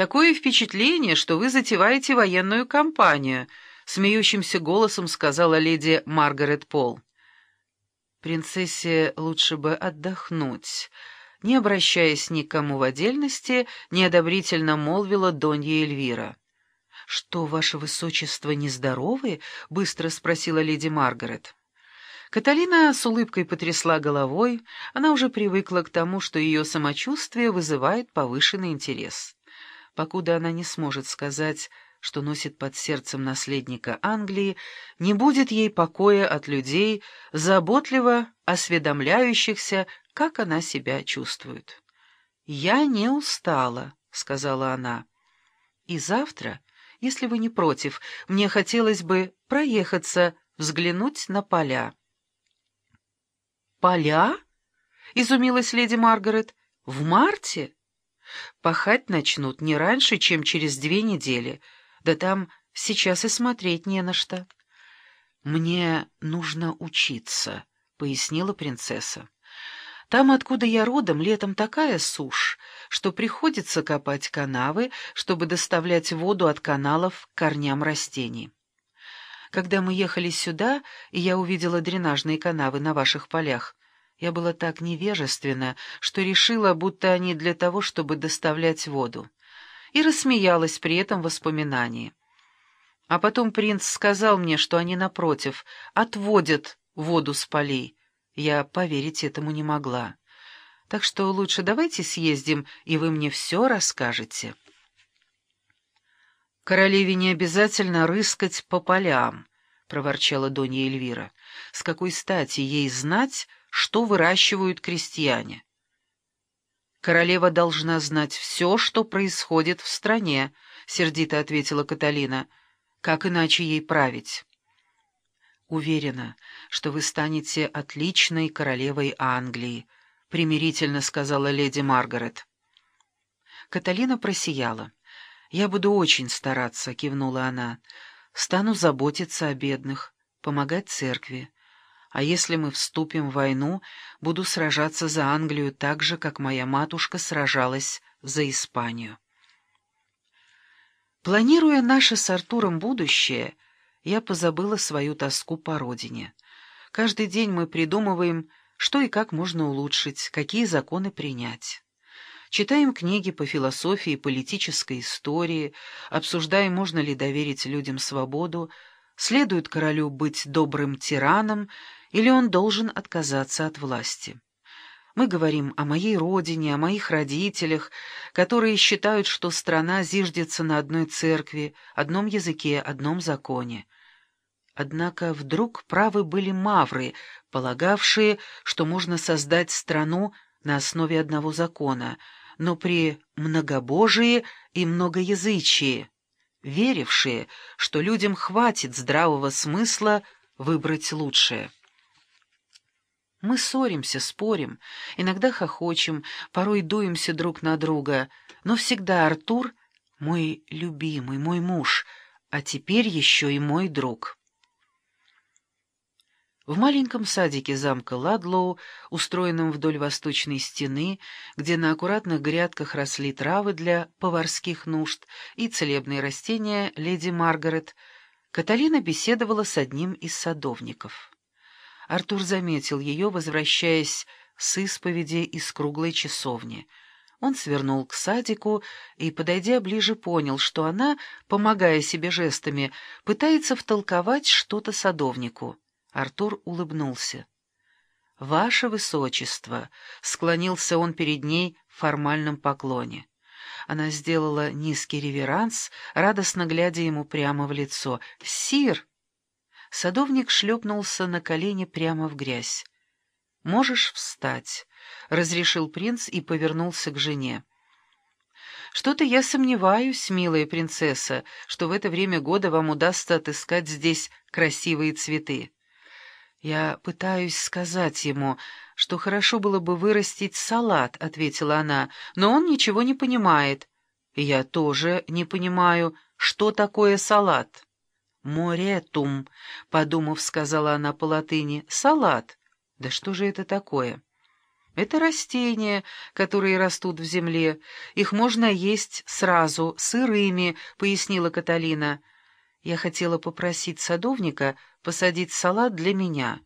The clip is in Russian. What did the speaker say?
«Такое впечатление, что вы затеваете военную кампанию», — смеющимся голосом сказала леди Маргарет Пол. «Принцессе лучше бы отдохнуть», — не обращаясь ни к кому в отдельности, неодобрительно молвила Донья Эльвира. «Что, ваше высочество, нездоровы?» — быстро спросила леди Маргарет. Каталина с улыбкой потрясла головой, она уже привыкла к тому, что ее самочувствие вызывает повышенный интерес покуда она не сможет сказать, что носит под сердцем наследника Англии, не будет ей покоя от людей, заботливо осведомляющихся, как она себя чувствует. «Я не устала», — сказала она. «И завтра, если вы не против, мне хотелось бы проехаться, взглянуть на поля». «Поля?» — изумилась леди Маргарет. «В марте?» Пахать начнут не раньше, чем через две недели. Да там сейчас и смотреть не на что. «Мне нужно учиться», — пояснила принцесса. «Там, откуда я родом, летом такая сушь, что приходится копать канавы, чтобы доставлять воду от каналов к корням растений. Когда мы ехали сюда, и я увидела дренажные канавы на ваших полях, я была так невежественна, что решила, будто они для того, чтобы доставлять воду, и рассмеялась при этом воспоминании. А потом принц сказал мне, что они, напротив, отводят воду с полей. Я поверить этому не могла. Так что лучше давайте съездим, и вы мне все расскажете. «Королеве не обязательно рыскать по полям», — проворчала Донья Эльвира. «С какой стати ей знать, что выращивают крестьяне. «Королева должна знать все, что происходит в стране», — сердито ответила Каталина. «Как иначе ей править?» «Уверена, что вы станете отличной королевой Англии», — примирительно сказала леди Маргарет. Каталина просияла. «Я буду очень стараться», — кивнула она. «Стану заботиться о бедных, помогать церкви. А если мы вступим в войну, буду сражаться за Англию так же, как моя матушка сражалась за Испанию. Планируя наше с Артуром будущее, я позабыла свою тоску по родине. Каждый день мы придумываем, что и как можно улучшить, какие законы принять. Читаем книги по философии политической истории, обсуждаем, можно ли доверить людям свободу, следует королю быть добрым тираном или он должен отказаться от власти. Мы говорим о моей родине, о моих родителях, которые считают, что страна зиждется на одной церкви, одном языке, одном законе. Однако вдруг правы были мавры, полагавшие, что можно создать страну на основе одного закона, но при многобожии и многоязычии, верившие, что людям хватит здравого смысла выбрать лучшее. Мы ссоримся, спорим, иногда хохочем, порой дуемся друг на друга, но всегда Артур — мой любимый, мой муж, а теперь еще и мой друг. В маленьком садике замка Ладлоу, устроенном вдоль восточной стены, где на аккуратных грядках росли травы для поварских нужд и целебные растения леди Маргарет, Каталина беседовала с одним из садовников. Артур заметил ее, возвращаясь с исповеди из круглой часовни. Он свернул к садику и, подойдя ближе, понял, что она, помогая себе жестами, пытается втолковать что-то садовнику. Артур улыбнулся. «Ваше Высочество!» — склонился он перед ней в формальном поклоне. Она сделала низкий реверанс, радостно глядя ему прямо в лицо. «Сир!» Садовник шлепнулся на колени прямо в грязь. «Можешь встать», — разрешил принц и повернулся к жене. «Что-то я сомневаюсь, милая принцесса, что в это время года вам удастся отыскать здесь красивые цветы. Я пытаюсь сказать ему, что хорошо было бы вырастить салат», — ответила она, — «но он ничего не понимает». «Я тоже не понимаю, что такое салат». «Моретум», — подумав, сказала она по латыни. «Салат. Да что же это такое?» Это растения, которые растут в земле. Их можно есть сразу, сырыми, — пояснила Каталина. Я хотела попросить садовника посадить салат для меня.